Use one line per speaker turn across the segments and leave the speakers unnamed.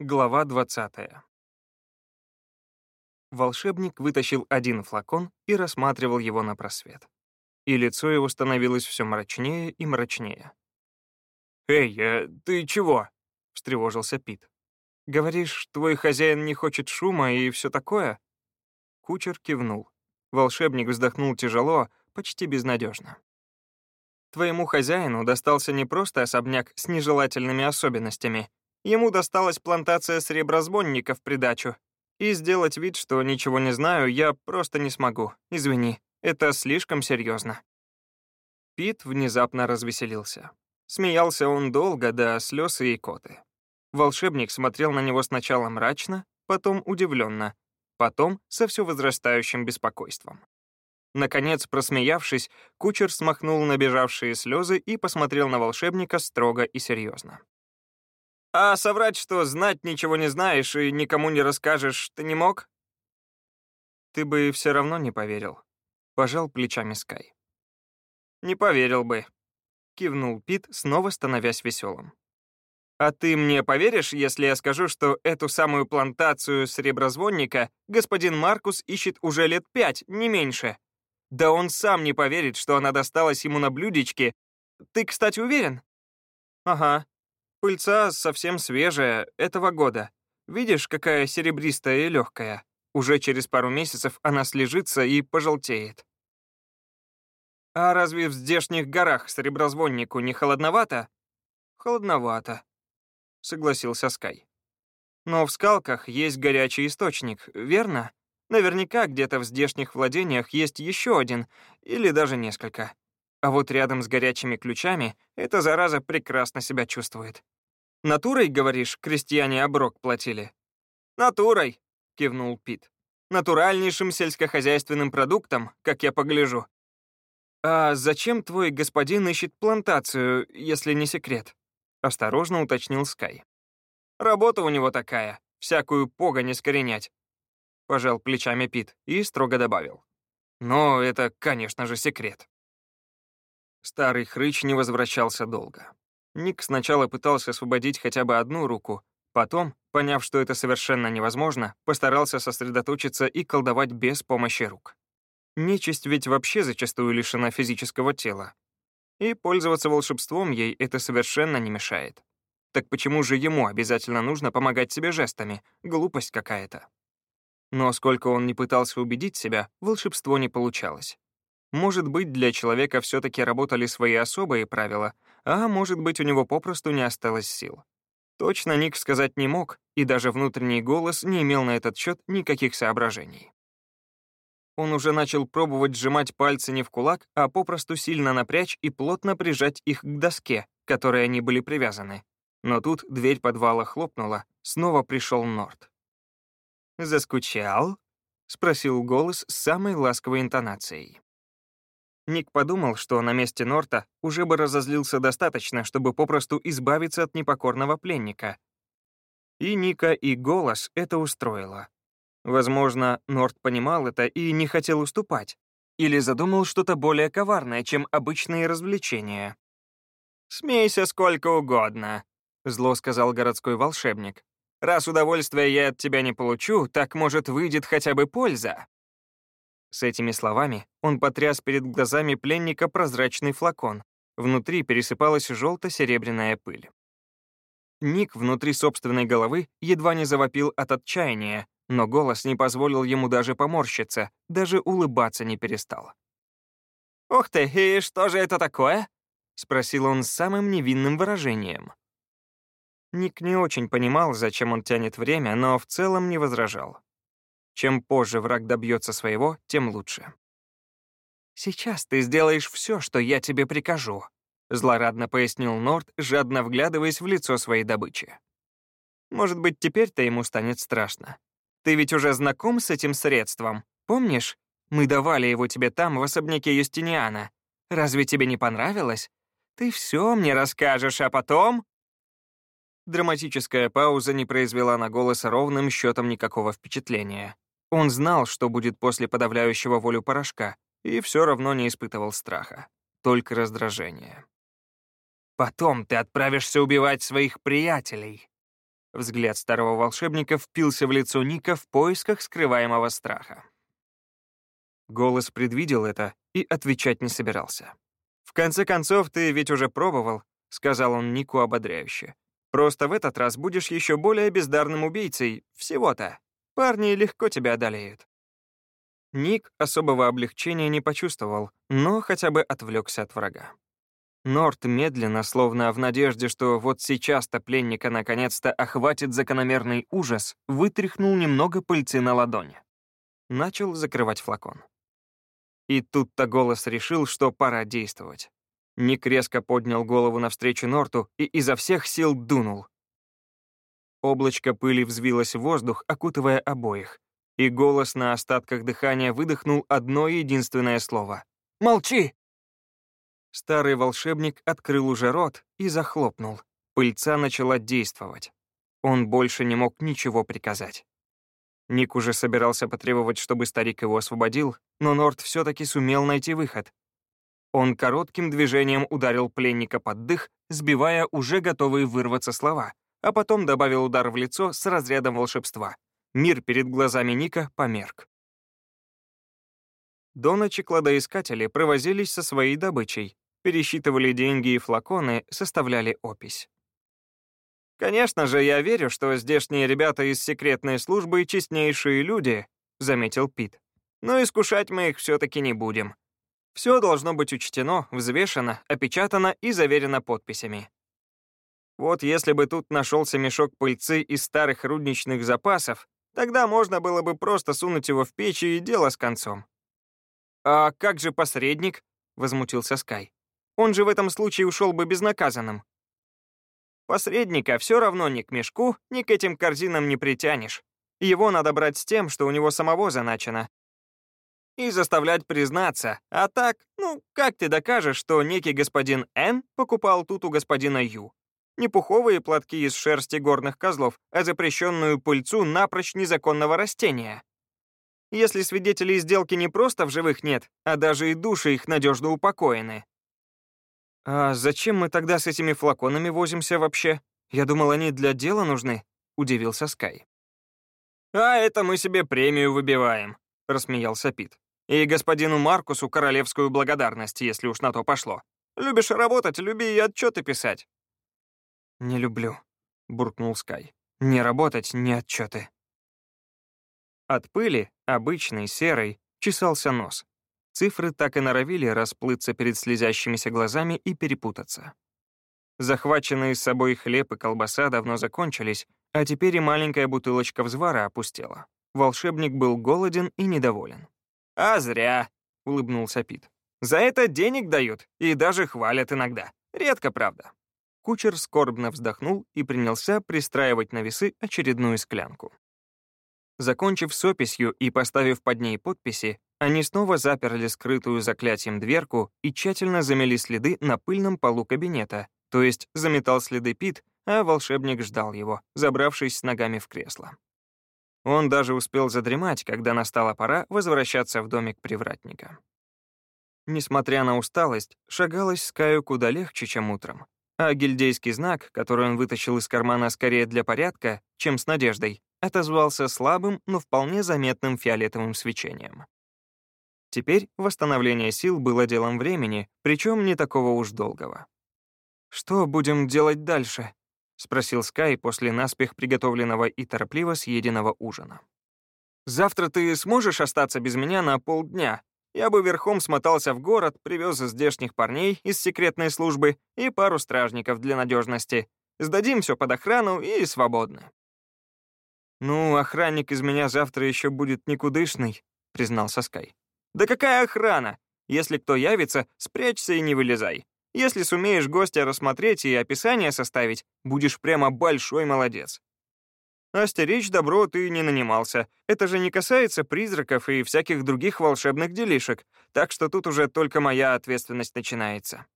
Глава 20. Волшебник вытащил один флакон и рассматривал его на просвет. И лицо его становилось все мрачнее и мрачнее. «Эй, э, ты чего?» — встревожился Пит. «Говоришь, твой хозяин не хочет шума и все такое?» Кучер кивнул. Волшебник вздохнул тяжело, почти безнадежно. «Твоему хозяину достался не просто особняк с нежелательными особенностями, Ему досталась плантация среброзвонника в придачу. И сделать вид, что ничего не знаю, я просто не смогу. Извини, это слишком серьезно. Пит внезапно развеселился. Смеялся он долго, до слез и икоты. Волшебник смотрел на него сначала мрачно, потом удивленно, потом со все возрастающим беспокойством. Наконец, просмеявшись, кучер смахнул набежавшие слезы и посмотрел на волшебника строго и серьезно. А соврать, что знать ничего не знаешь и никому не расскажешь, ты не мог? Ты бы все равно не поверил. Пожал плечами Скай. Не поверил бы. Кивнул Пит, снова становясь веселым. А ты мне поверишь, если я скажу, что эту самую плантацию среброзвонника господин Маркус ищет уже лет пять, не меньше? Да он сам не поверит, что она досталась ему на блюдечке. Ты, кстати, уверен? Ага, Пыльца совсем свежая, этого года. Видишь, какая серебристая и легкая. Уже через пару месяцев она слежится и пожелтеет. А разве в здешних горах сереброзвоннику не холодновато? Холодновато, согласился Скай. Но в скалках есть горячий источник, верно? Наверняка где-то в здешних владениях есть еще один, или даже несколько. А вот рядом с горячими ключами эта зараза прекрасно себя чувствует. Натурой, говоришь, крестьяне оброк платили? Натурой, кивнул Пит. Натуральнейшим сельскохозяйственным продуктом, как я погляжу. А зачем твой господин ищет плантацию, если не секрет? Осторожно уточнил Скай. Работа у него такая, всякую погонь искоренять. Пожал плечами Пит и строго добавил. Но это, конечно же, секрет. Старый хрыч не возвращался долго. Ник сначала пытался освободить хотя бы одну руку, потом, поняв, что это совершенно невозможно, постарался сосредоточиться и колдовать без помощи рук. Нечисть ведь вообще зачастую лишена физического тела. И пользоваться волшебством ей это совершенно не мешает. Так почему же ему обязательно нужно помогать себе жестами? Глупость какая-то. Но сколько он не пытался убедить себя, волшебство не получалось. Может быть, для человека все-таки работали свои особые правила, а может быть, у него попросту не осталось сил. Точно Ник сказать не мог, и даже внутренний голос не имел на этот счет никаких соображений. Он уже начал пробовать сжимать пальцы не в кулак, а попросту сильно напрячь и плотно прижать их к доске, к которой они были привязаны. Но тут дверь подвала хлопнула, снова пришел Норт. «Заскучал?» — спросил голос с самой ласковой интонацией. Ник подумал, что на месте Норта уже бы разозлился достаточно, чтобы попросту избавиться от непокорного пленника. И Ника, и голос это устроило. Возможно, Норт понимал это и не хотел уступать. Или задумал что-то более коварное, чем обычные развлечения. «Смейся сколько угодно», — зло сказал городской волшебник. «Раз удовольствия я от тебя не получу, так, может, выйдет хотя бы польза». С этими словами он потряс перед глазами пленника прозрачный флакон. Внутри пересыпалась желто-серебряная пыль. Ник внутри собственной головы едва не завопил от отчаяния, но голос не позволил ему даже поморщиться, даже улыбаться не перестал. «Ух ты, и что же это такое?» — спросил он с самым невинным выражением. Ник не очень понимал, зачем он тянет время, но в целом не возражал. Чем позже враг добьется своего, тем лучше. «Сейчас ты сделаешь все, что я тебе прикажу», — злорадно пояснил Норд, жадно вглядываясь в лицо своей добычи. «Может быть, теперь-то ему станет страшно. Ты ведь уже знаком с этим средством, помнишь? Мы давали его тебе там, в особняке Юстиниана. Разве тебе не понравилось? Ты все мне расскажешь, а потом...» Драматическая пауза не произвела на голос ровным счетом никакого впечатления. Он знал, что будет после подавляющего волю порошка, и все равно не испытывал страха, только раздражение. «Потом ты отправишься убивать своих приятелей», Взгляд старого волшебника впился в лицо Ника в поисках скрываемого страха. Голос предвидел это и отвечать не собирался. «В конце концов, ты ведь уже пробовал», — сказал он Нику ободряюще. «Просто в этот раз будешь еще более бездарным убийцей. Всего-то. Парни легко тебя одолеют». Ник особого облегчения не почувствовал, но хотя бы отвлекся от врага. Норт медленно, словно в надежде, что вот сейчас-то пленника наконец-то охватит закономерный ужас, вытряхнул немного пыльцы на ладони. Начал закрывать флакон. И тут-то голос решил, что пора действовать. Ник резко поднял голову навстречу Норту и изо всех сил дунул. Облачко пыли взвилось в воздух, окутывая обоих, и голос на остатках дыхания выдохнул одно единственное слово. «Молчи!» Старый волшебник открыл уже рот и захлопнул. Пыльца начала действовать. Он больше не мог ничего приказать. Ник уже собирался потребовать, чтобы старик его освободил, но Норт все-таки сумел найти выход. Он коротким движением ударил пленника под дых, сбивая уже готовые вырваться слова, а потом добавил удар в лицо с разрядом волшебства. Мир перед глазами Ника померк. До ночи кладоискатели провозились со своей добычей, пересчитывали деньги и флаконы, составляли опись. «Конечно же, я верю, что здешние ребята из секретной службы — честнейшие люди», — заметил Пит. «Но искушать мы их все-таки не будем. Все должно быть учтено, взвешено, опечатано и заверено подписями. Вот если бы тут нашелся мешок пыльцы из старых рудничных запасов, тогда можно было бы просто сунуть его в печь и дело с концом». «А как же посредник?» — возмутился Скай. Он же в этом случае ушел бы безнаказанным. Посредника все равно ни к мешку, ни к этим корзинам не притянешь. Его надо брать с тем, что у него самого заначено. И заставлять признаться. А так, ну, как ты докажешь, что некий господин Н покупал тут у господина Ю? Не пуховые платки из шерсти горных козлов, а запрещенную пыльцу напрочь незаконного растения. Если свидетелей сделки не просто в живых нет, а даже и души их надежно упокоены. «А зачем мы тогда с этими флаконами возимся вообще? Я думал, они для дела нужны», — удивился Скай. «А это мы себе премию выбиваем», — рассмеялся Пит. «И господину Маркусу королевскую благодарность, если уж на то пошло. Любишь работать, люби и отчеты писать». «Не люблю», — буркнул Скай. «Не работать, не отчеты». От пыли, обычной, серой, чесался нос. Цифры так и норовили расплыться перед слезящимися глазами и перепутаться. Захваченные с собой хлеб и колбаса давно закончились, а теперь и маленькая бутылочка взвара опустела. Волшебник был голоден и недоволен. «А зря», — улыбнулся Пит. «За это денег дают и даже хвалят иногда. Редко, правда». Кучер скорбно вздохнул и принялся пристраивать на весы очередную склянку. Закончив с описью и поставив под ней подписи, они снова заперли скрытую заклятием дверку и тщательно замели следы на пыльном полу кабинета, то есть заметал следы Пит, а волшебник ждал его, забравшись с ногами в кресло. Он даже успел задремать, когда настала пора возвращаться в домик привратника. Несмотря на усталость, шагалось Скаю куда легче, чем утром. А гильдейский знак, который он вытащил из кармана скорее для порядка, чем с надеждой, отозвался слабым, но вполне заметным фиолетовым свечением. Теперь восстановление сил было делом времени, причем не такого уж долгого. «Что будем делать дальше?» — спросил Скай после наспех приготовленного и торопливо съеденного ужина. «Завтра ты сможешь остаться без меня на полдня? Я бы верхом смотался в город, привез здешних парней из секретной службы и пару стражников для надежности. Сдадим все под охрану и свободны». «Ну, охранник из меня завтра еще будет никудышный», — признался Скай. Да какая охрана? Если кто явится, спрячься и не вылезай. Если сумеешь гостя рассмотреть и описание составить, будешь прямо большой молодец. Остеречь добро ты не нанимался. Это же не касается призраков и всяких других волшебных делишек, так что тут уже только моя ответственность начинается.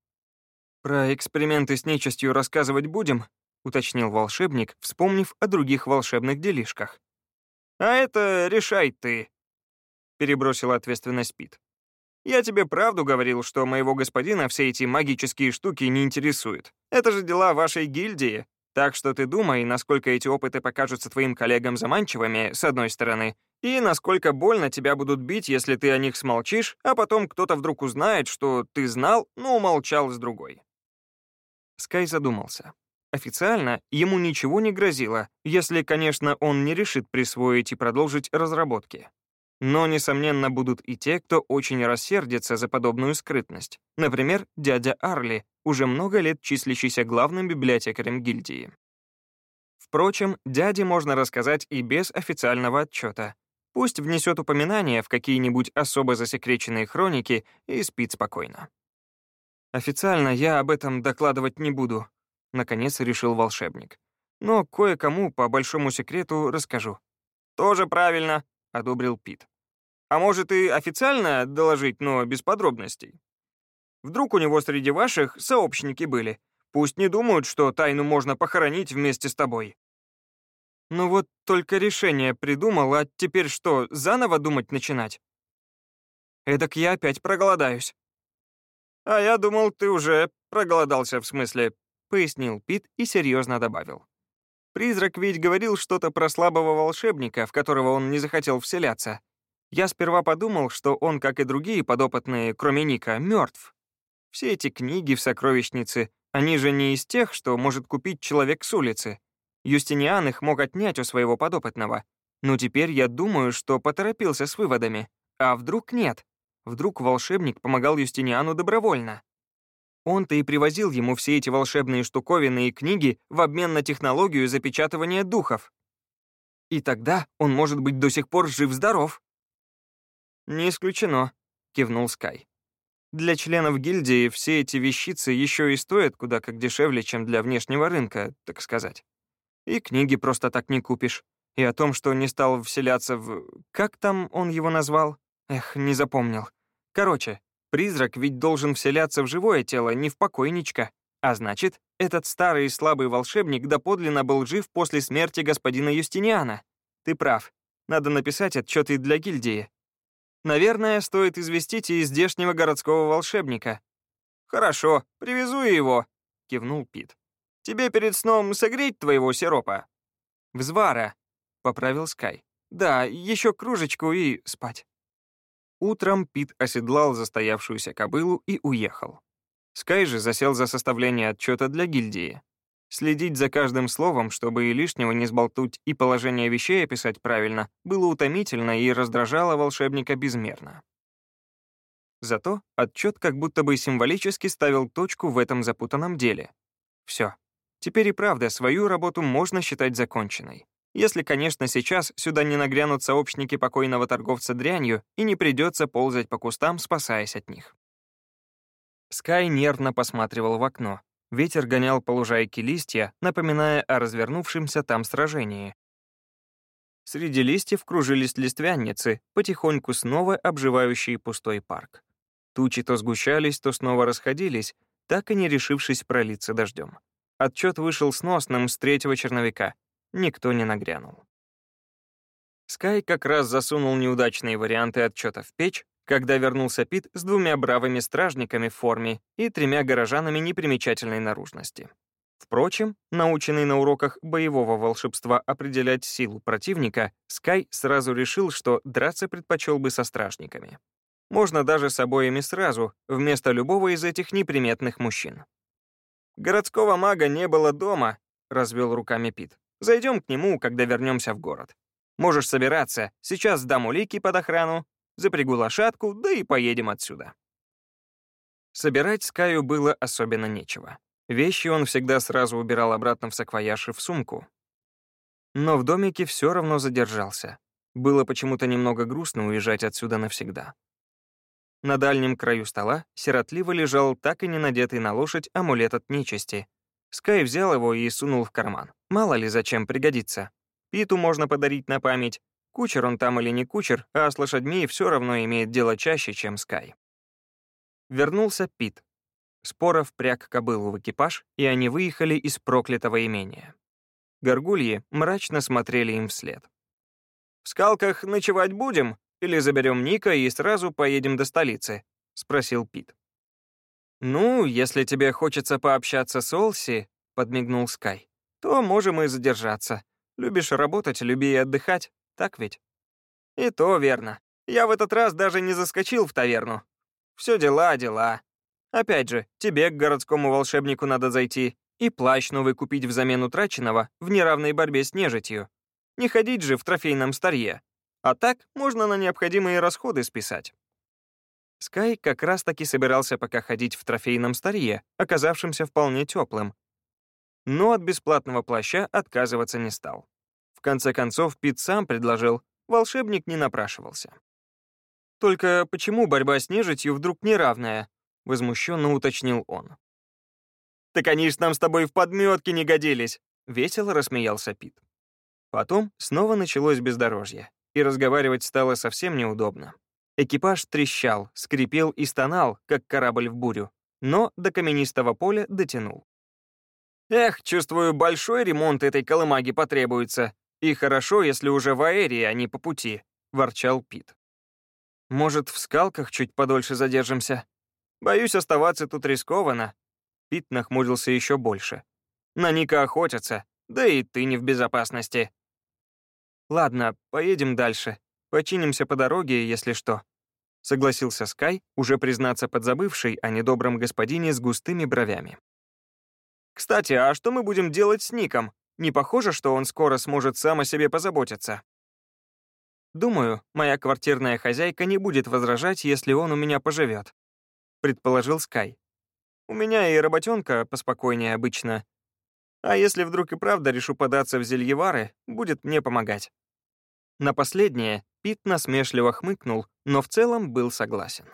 «Про эксперименты с нечистью рассказывать будем?» — уточнил волшебник, вспомнив о других волшебных делишках. «А это решай ты», перебросил ответственность Пит. «Я тебе правду говорил, что моего господина все эти магические штуки не интересуют. Это же дела вашей гильдии. Так что ты думай, насколько эти опыты покажутся твоим коллегам заманчивыми, с одной стороны, и насколько больно тебя будут бить, если ты о них смолчишь, а потом кто-то вдруг узнает, что ты знал, но умолчал с другой. Скай задумался. Официально ему ничего не грозило, если, конечно, он не решит присвоить и продолжить разработки. Но, несомненно, будут и те, кто очень рассердится за подобную скрытность. Например, дядя Арли, уже много лет числящийся главным библиотекарем гильдии. Впрочем, дяде можно рассказать и без официального отчета. Пусть внесет упоминание в какие-нибудь особо засекреченные хроники и спит спокойно. «Официально я об этом докладывать не буду», — наконец решил волшебник. «Но кое-кому по большому секрету расскажу». «Тоже правильно», — одобрил Пит. «А может и официально доложить, но без подробностей? Вдруг у него среди ваших сообщники были? Пусть не думают, что тайну можно похоронить вместе с тобой». «Ну вот только решение придумал, а теперь что, заново думать начинать?» «Эдак я опять проголодаюсь». «А я думал, ты уже проголодался в смысле — пояснил Пит и серьезно добавил. «Призрак ведь говорил что-то про слабого волшебника, в которого он не захотел вселяться. Я сперва подумал, что он, как и другие подопытные, кроме Ника, мертв. Все эти книги в сокровищнице, они же не из тех, что может купить человек с улицы. Юстиниан их мог отнять у своего подопытного. Но теперь я думаю, что поторопился с выводами. А вдруг нет? Вдруг волшебник помогал Юстиниану добровольно? Он-то и привозил ему все эти волшебные штуковины и книги в обмен на технологию запечатывания духов. И тогда он может быть до сих пор жив-здоров. «Не исключено», — кивнул Скай. «Для членов гильдии все эти вещицы еще и стоят куда как дешевле, чем для внешнего рынка, так сказать. И книги просто так не купишь. И о том, что не стал вселяться в... Как там он его назвал? Эх, не запомнил. Короче, Призрак ведь должен вселяться в живое тело, не в покойничка. А значит, этот старый и слабый волшебник доподлинно был жив после смерти господина Юстиниана. Ты прав. Надо написать отчеты для гильдии. Наверное, стоит известить и здешнего городского волшебника. «Хорошо, привезу его», — кивнул Пит. «Тебе перед сном согреть твоего сиропа?» «Взвара», — поправил Скай. «Да, еще кружечку и спать». Утром Пит оседлал застоявшуюся кобылу и уехал. Скай же засел за составление отчета для гильдии. Следить за каждым словом, чтобы и лишнего не сболтуть и положение вещей описать правильно, было утомительно и раздражало волшебника безмерно. Зато отчет как будто бы символически ставил точку в этом запутанном деле. Все. Теперь и правда свою работу можно считать законченной. Если, конечно, сейчас сюда не нагрянут сообщники покойного торговца дрянью и не придется ползать по кустам, спасаясь от них. Скай нервно посматривал в окно. Ветер гонял по лужайке листья, напоминая о развернувшемся там сражении. Среди листьев кружились листвянницы, потихоньку снова обживающие пустой парк. Тучи то сгущались, то снова расходились, так и не решившись пролиться дождем. Отчет вышел сносным с третьего черновика, никто не нагрянул. Скай как раз засунул неудачные варианты отчета в печь, когда вернулся Пит с двумя бравыми стражниками в форме и тремя горожанами непримечательной наружности. Впрочем, наученный на уроках боевого волшебства определять силу противника, Скай сразу решил, что драться предпочел бы со стражниками. Можно даже с обоими сразу, вместо любого из этих неприметных мужчин. «Городского мага не было дома», — развел руками Пит. Зайдем к нему, когда вернемся в город. Можешь собираться, сейчас сдам улики под охрану, запрягу лошадку, да и поедем отсюда». Собирать Скаю было особенно нечего. Вещи он всегда сразу убирал обратно в саквояж и в сумку. Но в домике все равно задержался. Было почему-то немного грустно уезжать отсюда навсегда. На дальнем краю стола сиротливо лежал так и не надетый на лошадь амулет от нечисти, Скай взял его и сунул в карман. Мало ли зачем пригодится. Питу можно подарить на память. Кучер он там или не кучер, а с лошадьми все равно имеет дело чаще, чем Скай. Вернулся Пит. Спора впряг кобылу в экипаж, и они выехали из проклятого имения. Горгульи мрачно смотрели им вслед. «В скалках ночевать будем? Или заберем Ника и сразу поедем до столицы?» — спросил Пит. «Ну, если тебе хочется пообщаться с Олси», — подмигнул Скай, то можем и задержаться. Любишь работать, люби и отдыхать, так ведь? И то верно. Я в этот раз даже не заскочил в таверну. Все дела, дела. Опять же, тебе к городскому волшебнику надо зайти и плащ новый купить взамен утраченного в неравной борьбе с нежитью. Не ходить же в трофейном старье. А так можно на необходимые расходы списать. Скай как раз-таки собирался пока ходить в трофейном старье, оказавшемся вполне теплым. Но от бесплатного плаща отказываться не стал. В конце концов, Пит сам предложил, волшебник не напрашивался. «Только почему борьба с нежитью вдруг неравная?» — возмущенно уточнил он. «Так они ж нам с тобой в подметке не годились!» — весело рассмеялся Пит. Потом снова началось бездорожье, и разговаривать стало совсем неудобно. Экипаж трещал, скрипел и стонал, как корабль в бурю, но до каменистого поля дотянул. «Эх, чувствую, большой ремонт этой колымаги потребуется. И хорошо, если уже в аэрии, а не по пути», — ворчал Пит. «Может, в скалках чуть подольше задержимся? Боюсь, оставаться тут рискованно». Пит нахмурился еще больше. «На Ника охотятся, да и ты не в безопасности». «Ладно, поедем дальше. Починимся по дороге, если что», — согласился Скай, уже признаться подзабывший о недобром господине с густыми бровями. «Кстати, а что мы будем делать с Ником? Не похоже, что он скоро сможет сам о себе позаботиться?» «Думаю, моя квартирная хозяйка не будет возражать, если он у меня поживет», — предположил Скай. «У меня и работенка поспокойнее обычно. А если вдруг и правда решу податься в зельевары, будет мне помогать». На последнее Пит насмешливо хмыкнул, но в целом был согласен.